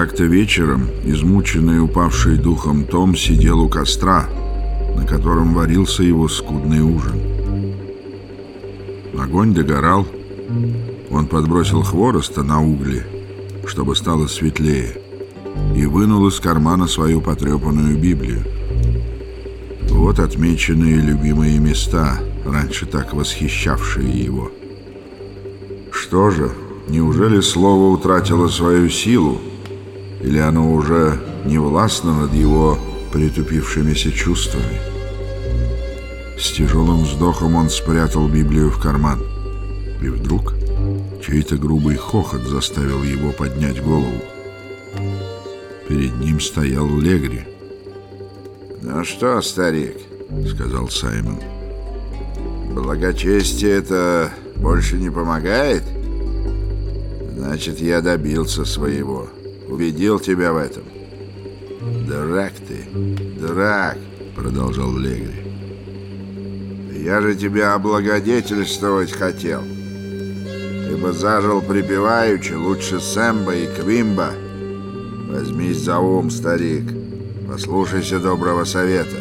Как-то вечером, измученный упавший духом Том сидел у костра, на котором варился его скудный ужин. Огонь догорал, он подбросил хвороста на угли, чтобы стало светлее, и вынул из кармана свою потрепанную Библию. Вот отмеченные любимые места, раньше так восхищавшие его. Что же, неужели слово утратило свою силу, или оно уже не властно над его притупившимися чувствами? С тяжелым вздохом он спрятал Библию в карман. И вдруг чей-то грубый хохот заставил его поднять голову. Перед ним стоял Легри. «Ну что, старик?» — сказал Саймон. «Благочестие это больше не помогает? Значит, я добился своего. Убедил тебя в этом». «Дурак ты, дурак!» — продолжал Легри. «Я же тебя облагодетельствовать хотел. Ты бы зажил припеваючи лучше Сэмба и Квимба. Возьмись за ум, старик». Послушайся доброго совета.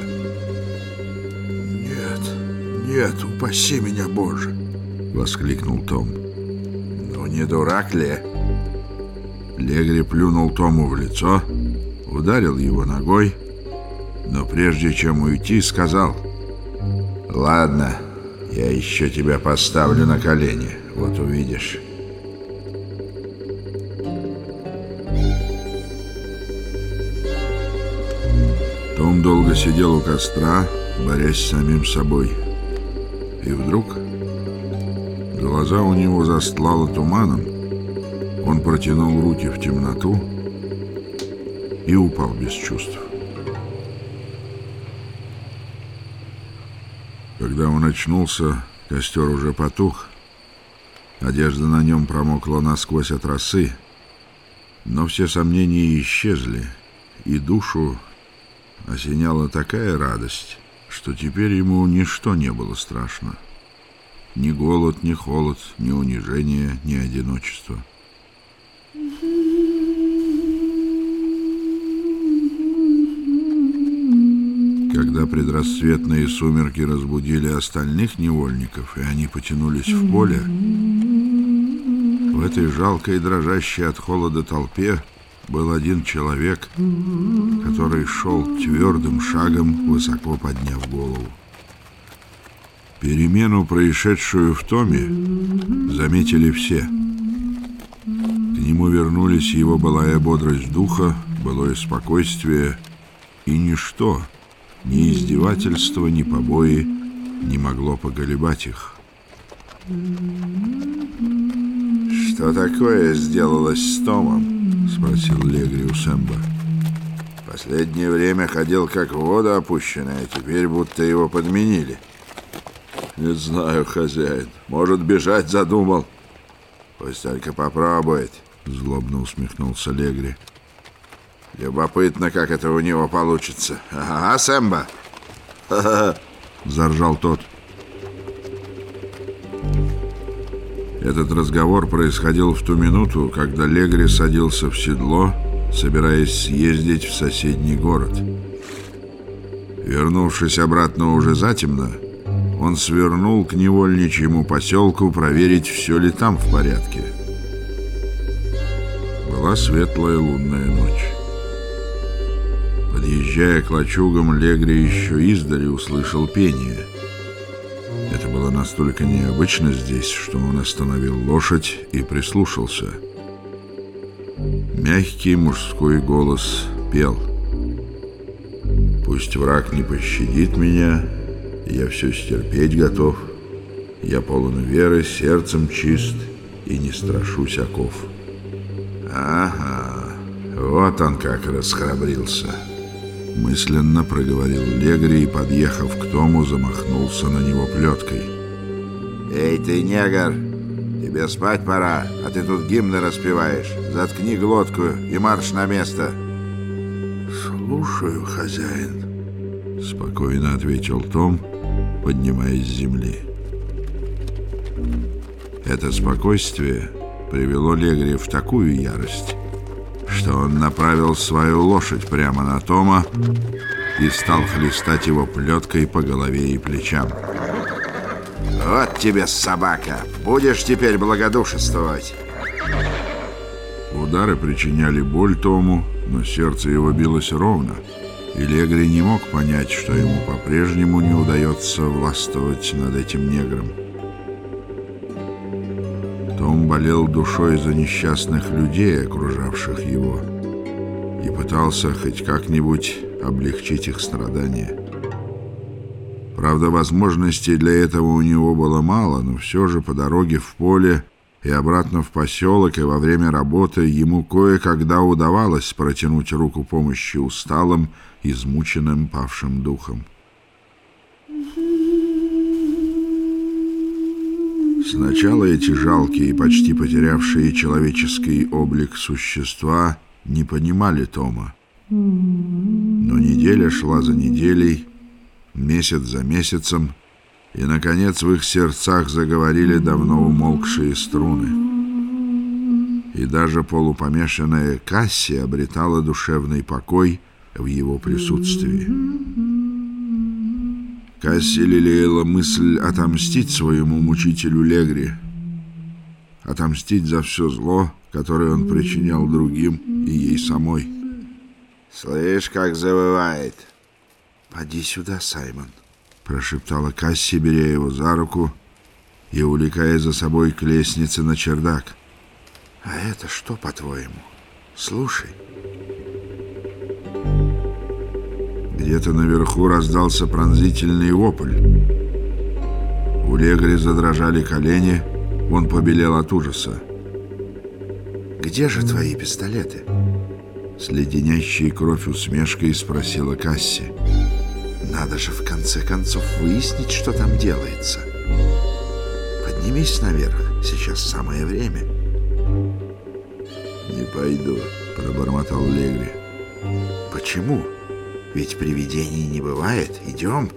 Нет, нет, упаси меня, Боже! Воскликнул Том. Ну, не дурак ли? Легри плюнул Тому в лицо, ударил его ногой, но прежде чем уйти, сказал «Ладно, я еще тебя поставлю на колени, вот увидишь». Том долго сидел у костра, борясь с самим собой. И вдруг глаза у него застлало туманом. Он протянул руки в темноту и упал без чувств. Когда он очнулся, костер уже потух. Одежда на нем промокла насквозь от росы, но все сомнения исчезли, и душу осеняла такая радость, что теперь ему ничто не было страшно. Ни голод, ни холод, ни унижение, ни одиночество. Когда предрассветные сумерки разбудили остальных невольников, и они потянулись в поле, в этой жалкой дрожащей от холода толпе был один человек, который шел твердым шагом, высоко подняв голову. Перемену, происшедшую в Томе, заметили все. К нему вернулись его былая бодрость духа, былое спокойствие, и ничто, ни издевательство, ни побои не могло поколебать их. «Что такое сделалось с Томом?» — спросил Легри у Сэмба. «Последнее время ходил как в воду опущенный, а теперь будто его подменили». «Не знаю, хозяин. Может, бежать задумал». «Пусть только попробует», — злобно усмехнулся Легри. «Любопытно, как это у него получится. Ага, Сэмба?» Заржал тот. Этот разговор происходил в ту минуту, когда Легри садился в седло, собираясь съездить в соседний город. Вернувшись обратно уже затемно, он свернул к невольничьему поселку проверить, все ли там в порядке. Была светлая лунная ночь. Подъезжая к лачугам, Легри еще издали услышал пение — это было настолько необычно здесь, что он остановил лошадь и прислушался. Мягкий мужской голос пел. «Пусть враг не пощадит меня, я все стерпеть готов. Я полон веры, сердцем чист и не страшусь оков». «Ага, вот он как расхрабрился». Мысленно проговорил Легри и, подъехав к Тому, замахнулся на него плеткой. «Эй ты, негр! Тебе спать пора, а ты тут гимны распеваешь. Заткни глотку и марш на место!» «Слушаю, хозяин», — спокойно ответил Том, поднимаясь с земли. Это спокойствие привело Легри в такую ярость, что он направил свою лошадь прямо на Тома и стал хлестать его плеткой по голове и плечам. «Вот тебе собака! Будешь теперь благодушествовать!» Удары причиняли боль Тому, но сердце его билось ровно, и Легри не мог понять, что ему по-прежнему не удается властвовать над этим негром. Болел душой за несчастных людей, окружавших его, и пытался хоть как-нибудь облегчить их страдания. Правда, возможностей для этого у него было мало, но все же по дороге в поле и обратно в поселок, и во время работы ему кое-когда удавалось протянуть руку помощи усталым, измученным павшим духом. Сначала эти жалкие и почти потерявшие человеческий облик существа не понимали Тома. Но неделя шла за неделей, месяц за месяцем, и, наконец, в их сердцах заговорили давно умолкшие струны. И даже полупомешанная Касси обретала душевный покой в его присутствии. Касси лелеяла мысль отомстить своему мучителю Легри, отомстить за все зло, которое он причинял другим и ей самой. «Слышь, как завывает!» «Поди сюда, Саймон!» прошептала Касси, беря его за руку и увлекая за собой к лестнице на чердак. «А это что, по-твоему? Слушай». Где-то наверху раздался пронзительный вопль. У Легри задрожали колени, он побелел от ужаса. «Где же твои пистолеты?» С леденящей кровь усмешкой спросила Касси. Надо же в конце концов выяснить, что там делается. Поднимись наверх, сейчас самое время. Не пойду, пробормотал Легри. Почему? Ведь привидений не бывает. Идем.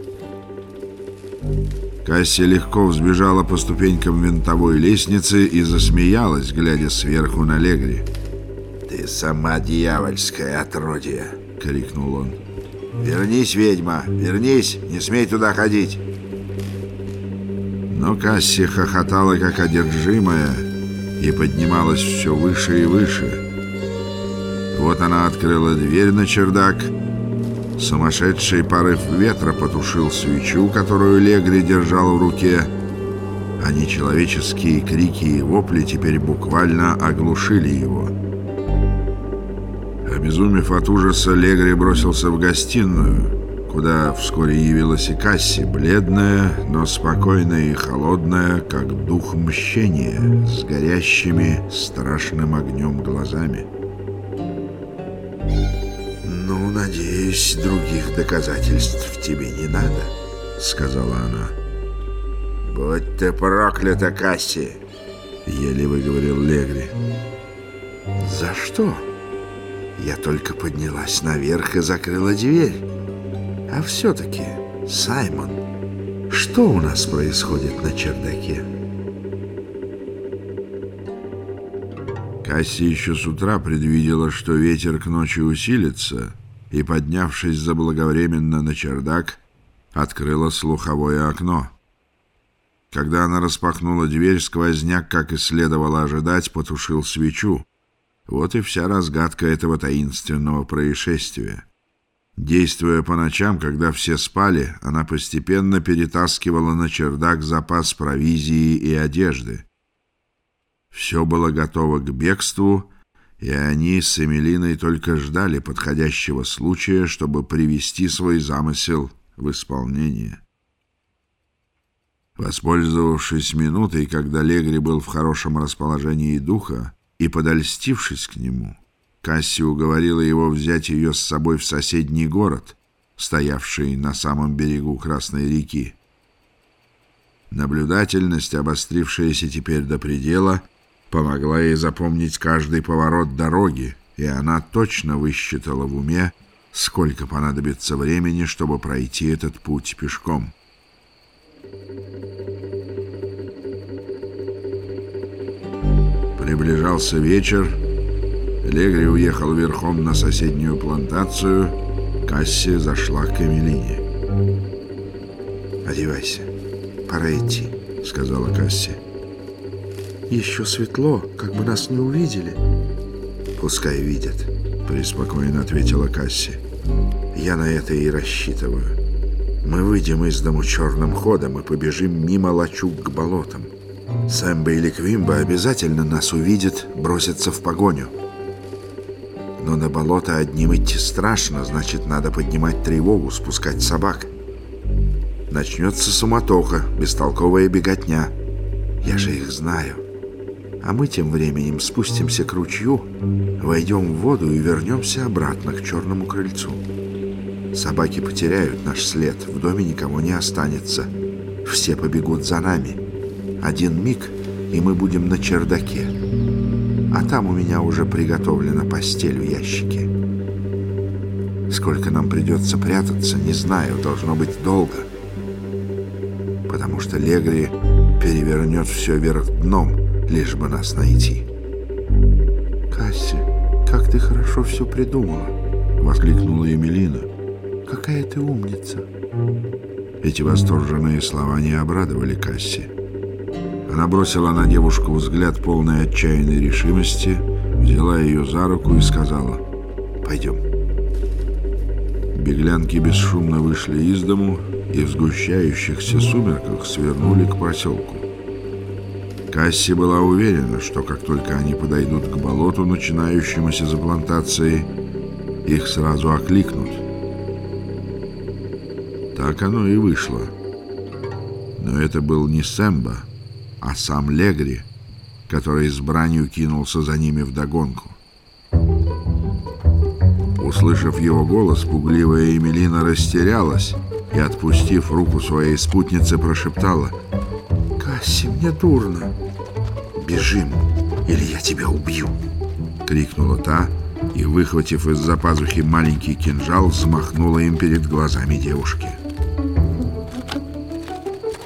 Касси легко взбежала по ступенькам винтовой лестницы и засмеялась, глядя сверху на Легри. «Ты сама дьявольское отродье!» — крикнул он. «Вернись, ведьма, вернись, не смей туда ходить!» Но Касси хохотала, как одержимая, и поднималась все выше и выше. Вот она открыла дверь на чердак. Сумасшедший порыв ветра потушил свечу, которую Легри держал в руке, а нечеловеческие крики и вопли теперь буквально оглушили его. Обезумев от ужаса, Легри бросился в гостиную, куда вскоре явилась и Касси, бледная, но спокойная и холодная, как дух мщения, с горящими страшным огнем глазами. Надеюсь, других доказательств тебе не надо», — сказала она. «Будь ты проклята, Касси!» — еле выговорил Легри. «За что?» Я только поднялась наверх и закрыла дверь. А все-таки, Саймон, что у нас происходит на чердаке? Касси еще с утра предвидела, что ветер к ночи усилится, и, поднявшись заблаговременно на чердак, открыла слуховое окно. Когда она распахнула дверь, сквозняк, как и следовало ожидать, потушил свечу, вот и вся разгадка этого таинственного происшествия. Действуя по ночам, когда все спали, она постепенно перетаскивала на чердак запас провизии и одежды. Все было готово к бегству, и они с Эмилиной только ждали подходящего случая, чтобы привести свой замысел в исполнение. Воспользовавшись минутой, когда Легри был в хорошем расположении духа, и, подольстившись к нему, Касси уговорила его взять ее с собой в соседний город, стоявший на самом берегу Красной реки. Наблюдательность, обострившаяся теперь до предела, помогла ей запомнить каждый поворот дороги, и она точно высчитала в уме, сколько понадобится времени, чтобы пройти этот путь пешком. Приближался вечер, Легри уехал верхом на соседнюю плантацию. Касси зашла к Эмилине. «Одевайся, пора идти», — сказала Касси. «Еще светло, как бы нас не увидели». «Пускай видят», — преспокойно ответила Касси. «Я на это и рассчитываю. Мы выйдем из дому черным ходом и побежим мимо лачуг к болотам. Сэмба или Квимба обязательно нас увидят, бросятся в погоню. Но на болото одним идти страшно, значит, надо поднимать тревогу, спускать собак. Начнется суматоха, бестолковая беготня. Я же их знаю. А мы тем временем спустимся к ручью, войдем в воду и вернемся обратно к черному крыльцу. Собаки потеряют наш след, в доме никого не останется. Все побегут за нами. Один миг, и мы будем на чердаке. А там у меня уже приготовлена постель в ящике. Сколько нам придется прятаться, не знаю, должно быть долго. Потому что Легри перевернет все вверх дном, лишь бы нас найти. «Касси, как ты хорошо все придумала!» — воскликнула Емелина. «Какая ты умница!» Эти восторженные слова не обрадовали Касси. Она бросила на девушку взгляд полной отчаянной решимости, взяла ее за руку и сказала «Пойдем». Беглянки бесшумно вышли из дому и в сгущающихся сумерках свернули к поселку. Касси была уверена, что как только они подойдут к болоту, начинающемуся за плантацией, их сразу окликнут. Так оно и вышло. Но это был не Сэмба, а сам Легри, который с бранью кинулся за ними вдогонку. Услышав его голос, пугливая Эмилина растерялась и, отпустив руку своей спутницы, прошептала «Касси, мне дурно!» «Бежим, или я тебя убью!» — крикнула та и, выхватив из-за пазухи маленький кинжал, взмахнула им перед глазами девушки.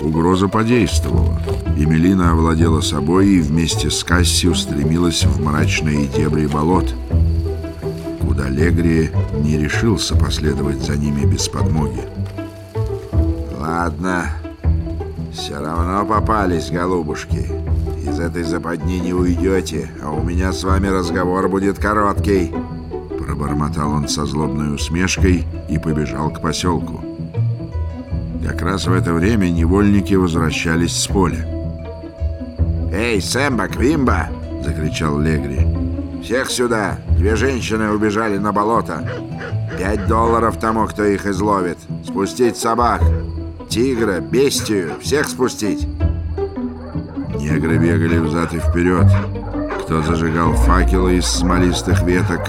Угроза подействовала. Емелина овладела собой и вместе с Касси устремилась в мрачные дебри болот, куда Легри не решился последовать за ними без подмоги. «Ладно, все равно попались, голубушки. Из этой западни не уйдете, а у меня с вами разговор будет короткий». Пробормотал он со злобной усмешкой и побежал к поселку. Как раз в это время невольники возвращались с поля. «Эй, Сэмба, Квимба!» — закричал Легри. «Всех сюда! Две женщины убежали на болото. Пять долларов тому, кто их изловит. Спустить собак. Тигра, бестию, всех спустить!» Негры бегали взад и вперед. Кто зажигал факелы из смолистых веток,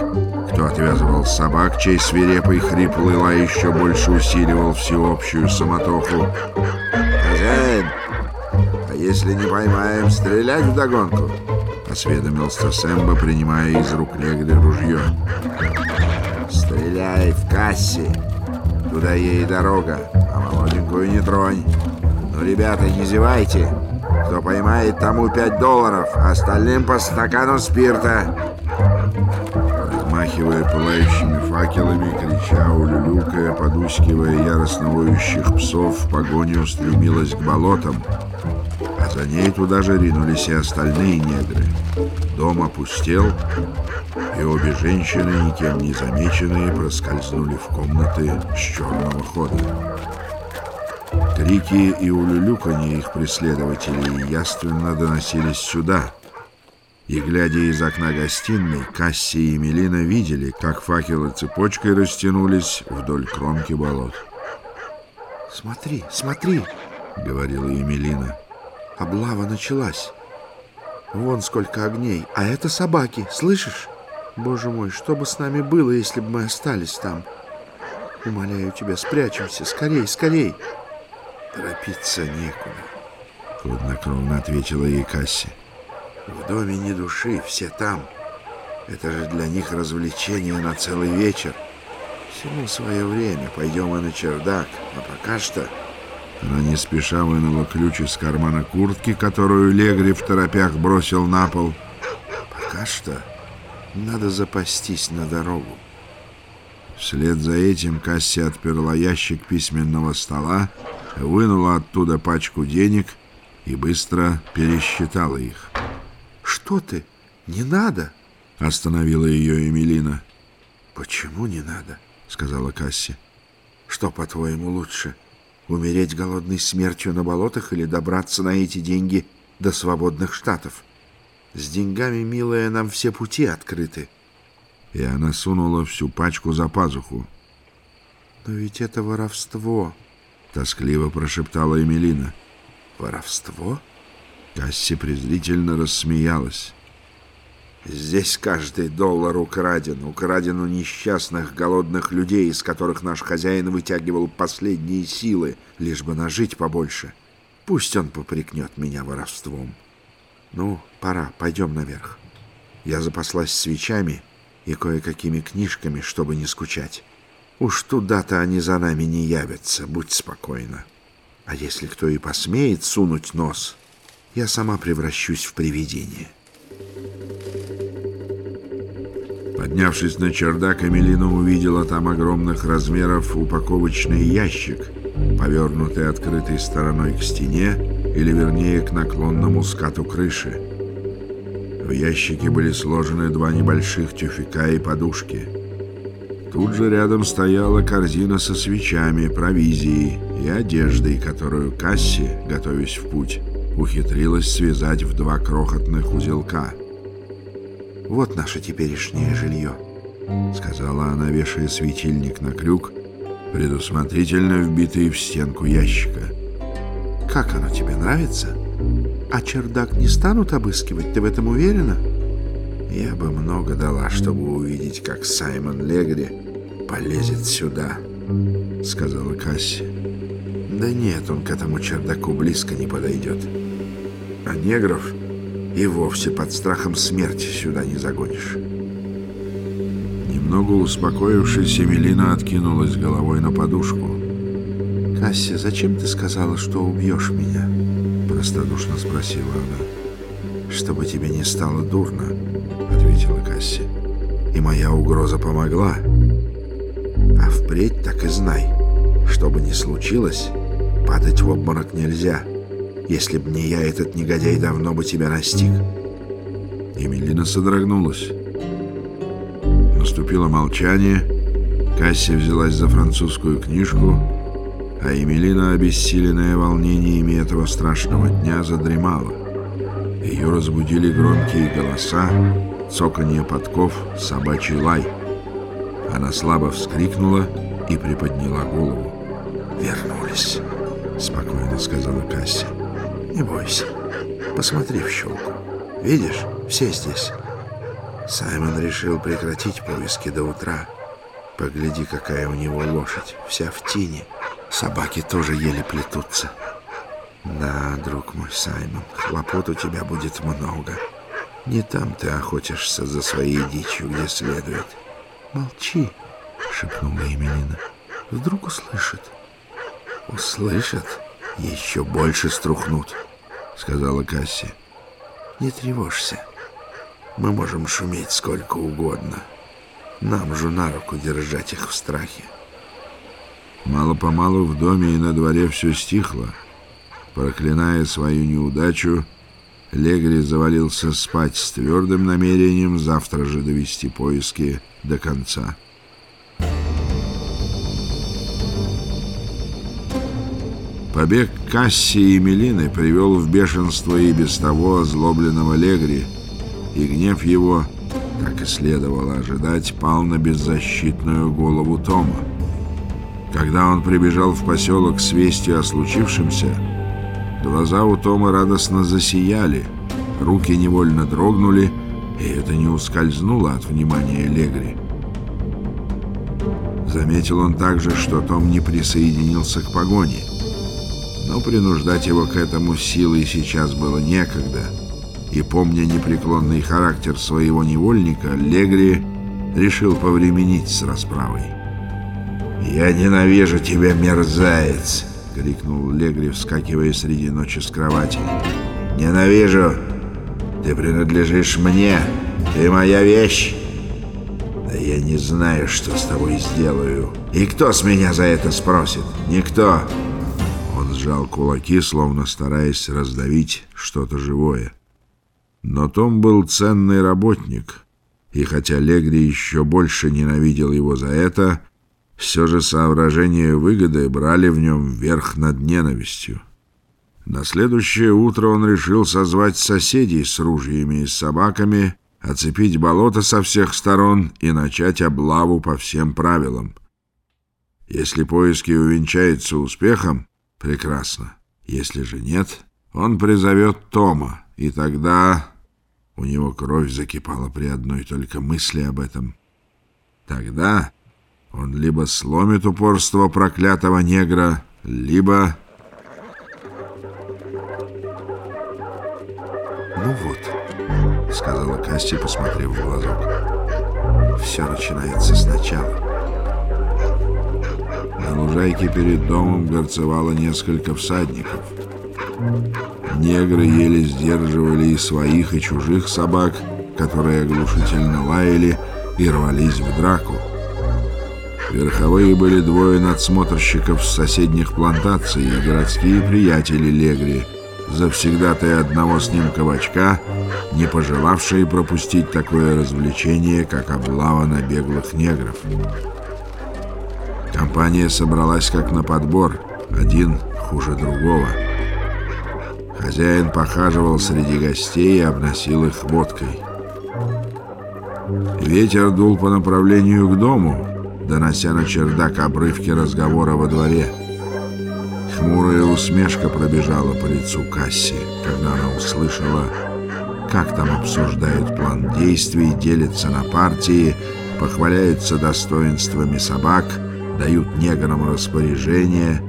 кто отвязывал собак, чей свирепый хриплый лай еще больше усиливал всеобщую самотоху. «Хозяин, а если не поймаем, стрелять вдогонку?» — осведомился Сэмбо, принимая из рук Легри ружье. «Стреляй в кассе. Туда ей дорога, а молоденькую не тронь. Ну, ребята, не зевайте. Кто поймает, тому пять долларов, остальным по стакану спирта». Размахивая пылающими факелами, крича, улюлюкая, подускивая яростно воющих псов, в погоню устремилась к болотам, а за ней туда же ринулись и остальные негры. Дом опустел, и обе женщины, никем не замеченные, проскользнули в комнаты с черного хода. Крики и улюлюканье их преследователей яственно доносились сюда. И, глядя из окна гостиной, Касси и Мелина видели, как факелы цепочкой растянулись вдоль кромки болот. «Смотри, смотри!» — говорила Емелина. «Облава началась. Вон сколько огней, а это собаки, слышишь? Боже мой, что бы с нами было, если бы мы остались там? Умоляю тебя, спрячемся, скорей, скорей!» «Торопиться некуда», — хладнокровно ответила ей Касси. «В доме ни души, все там. Это же для них развлечение на целый вечер. Всему свое время, пойдем и на чердак, а пока что...» Она не спеша вынула ключ из кармана куртки, которую Легри в торопях бросил на пол. «Пока что Надо запастись на дорогу. Вслед за этим Касси отперла ящик письменного стола, вынула оттуда пачку денег и быстро пересчитала их. «Что ты? Не надо!» — остановила ее Эмилина. «Почему не надо?» — сказала Касси. «Что, по-твоему, лучше, умереть голодной смертью на болотах или добраться на эти деньги до свободных штатов? С деньгами, милая, нам все пути открыты» и она сунула всю пачку за пазуху. «Но ведь это воровство!» — тоскливо прошептала Эмилина. «Воровство?» Касси презрительно рассмеялась. «Здесь каждый доллар украден, украден у несчастных голодных людей, из которых наш хозяин вытягивал последние силы, лишь бы нажить побольше. Пусть он попрекнет меня воровством. Ну, пора, пойдем наверх. Я запаслась свечами» и кое-какими книжками, чтобы не скучать. Уж туда-то они за нами не явятся, будь спокойна. А если кто и посмеет сунуть нос, я сама превращусь в привидение. Поднявшись на чердак, Эмилина увидела там огромных размеров упаковочный ящик, повернутый открытой стороной к стене, или вернее к наклонному скату крыши. В ящике были сложены два небольших тюфяка и подушки. Тут же рядом стояла корзина со свечами, провизией и одеждой, которую Касси, готовясь в путь, ухитрилась связать в два крохотных узелка. «Вот наше теперешнее жилье», — сказала она, вешая светильник на крюк, предусмотрительно вбитый в стенку ящика. «Как оно тебе нравится?» А чердак не станут обыскивать, ты в этом уверена? Я бы много дала, чтобы увидеть, как Саймон Легри полезет сюда, сказала Касси. Да нет, он к этому чердаку близко не подойдет. А негров и вовсе под страхом смерти сюда не загонишь. Немного успокоившись, Эмилина откинулась головой на подушку. «Касси, зачем ты сказала, что убьешь меня?» простодушно спросила она. «Чтобы тебе не стало дурно», — ответила Касси. «И моя угроза помогла. А впредь так и знай, что бы ни случилось, падать в обморок нельзя. Если б не я, этот негодяй давно бы тебя настиг». Эмилина содрогнулась. Наступило молчание. Касси взялась за французскую книжку — а Емелина, обессиленная волнениями этого страшного дня, задремала. Ее разбудили громкие голоса, цоканье подков, собачий лай. Она слабо вскрикнула и приподняла голову. «Вернулись», — спокойно сказала Касси. «Не бойся, посмотри в щелку. Видишь, все здесь». Саймон решил прекратить поиски до утра. Погляди, какая у него лошадь, вся в тени. Собаки тоже еле плетутся. Да, друг мой Саймон, хлопот у тебя будет много. Не там ты охотишься за своей дичью, где следует. Молчи, шепнула Емелина. Вдруг услышат. Услышат, еще больше струхнут, сказала Касси. Не тревожься. Мы можем шуметь сколько угодно. Нам же на руку держать их в страхе. Мало-помалу в доме и на дворе все стихло. Проклиная свою неудачу, Легри завалился спать с твердым намерением завтра же довести поиски до конца. Побег Касси и Мелины привел в бешенство и без того озлобленного Легри, и гнев его, как и следовало ожидать, пал на беззащитную голову Тома. Когда он прибежал в поселок с вестью о случившемся, глаза у Тома радостно засияли, руки невольно дрогнули, и это не ускользнуло от внимания Легри. Заметил он также, что Том не присоединился к погоне, но принуждать его к этому силой сейчас было некогда, и, помня непреклонный характер своего невольника, Легри решил повременить с расправой. «Я ненавижу тебя, мерзавец!» — крикнул Легри, вскакивая среди ночи с кровати. «Ненавижу! Ты принадлежишь мне! Ты моя вещь! Да я не знаю, что с тобой сделаю. И кто с меня за это спросит? Никто. Сжал кулаки, словно стараясь раздавить что-то живое. Но Том был ценный работник, и хотя Легри еще больше ненавидел его за это, все же соображения выгоды брали в нем верх над ненавистью. На следующее утро он решил созвать соседей с ружьями и собаками, оцепить болото со всех сторон и начать облаву по всем правилам. Если поиски увенчаются успехом, прекрасно. Если же нет, он призовет Тома, и тогда у него кровь закипала при одной только мысли об этом. Тогда он либо сломит упорство проклятого негра, либо... «Ну вот», — сказала Касси, посмотрев в глазок. «Все начинается сначала». На лужайке перед домом горцевало несколько всадников. Негры еле сдерживали и своих, и чужих собак, которые оглушительно лаяли и рвались в драку. Верховые были двое надсмотрщиков с соседних плантаций и городские приятели Легри, завсегдатые одного с ним кабачка, не пожелавшие пропустить такое развлечение, как облава на беглых негров. Компания собралась как на подбор, один хуже другого. Хозяин похаживал среди гостей и обносил их водкой. Ветер дул по направлению к дому, донося на чердак обрывки разговора во дворе. Хмурая усмешка пробежала по лицу Касси, когда она услышала, как там обсуждают план действий, делятся на партии, похваляются достоинствами собак, дают неграм распоряжение,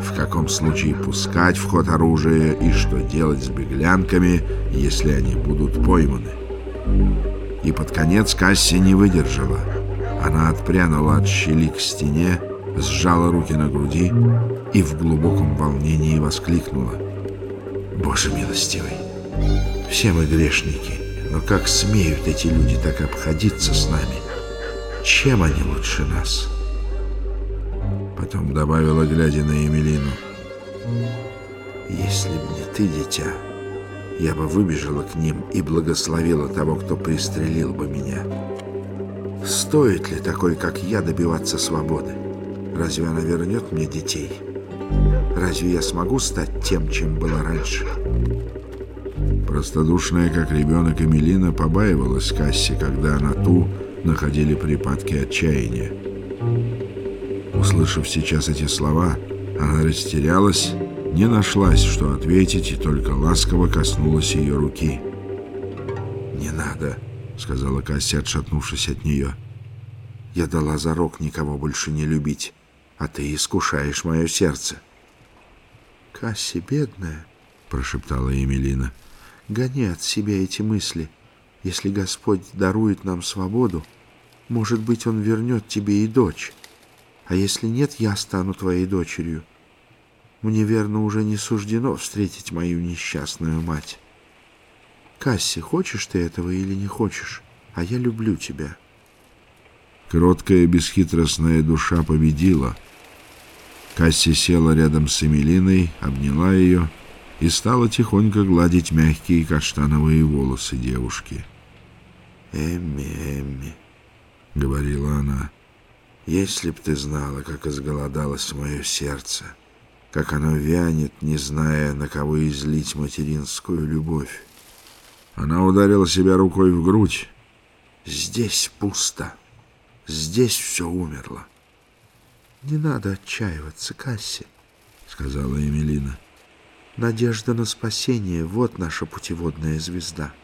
в каком случае пускать в ход оружие и что делать с беглянками, если они будут пойманы. И под конец Касси не выдержала — она отпрянула от щели к стене, сжала руки на груди и в глубоком волнении воскликнула. «Боже милостивый, все мы грешники, но как смеют эти люди так обходиться с нами? Чем они лучше нас?» Потом добавила, глядя на Емелину. «Если б не ты, дитя, я бы выбежала к ним и благословила того, кто пристрелил бы меня». Стоит ли такой, как я, добиваться свободы? Разве она вернет мне детей? Разве я смогу стать тем, чем было раньше? Простодушная, как ребенок Эмилина, побаивалась Касси, когда на ту находили припадки отчаяния. Услышав сейчас эти слова, она растерялась, не нашлась, что ответить, и только ласково коснулась ее руки. «Не надо», — сказала Кася, отшатнувшись от нее. «Я дала зарок никого больше не любить, а ты искушаешь мое сердце». «Касси, бедная», — прошептала Емелина, — «гони от себя эти мысли. Если Господь дарует нам свободу, может быть, Он вернет тебе и дочь. А если нет, я стану твоей дочерью. Мне, верно, уже не суждено встретить мою несчастную мать». Касси, хочешь ты этого или не хочешь? А я люблю тебя. Кроткая бесхитростная душа победила. Касси села рядом с Эмилиной, обняла ее и стала тихонько гладить мягкие каштановые волосы девушки. «Эмми, Эмми», — говорила она, — «если б ты знала, как изголодалось мое сердце, как оно вянет, не зная, на кого излить материнскую любовь. Она ударила себя рукой в грудь. Здесь пусто. Здесь все умерло. «Не надо отчаиваться, Касси», — сказала Эмилина. «Надежда на спасение — вот наша путеводная звезда».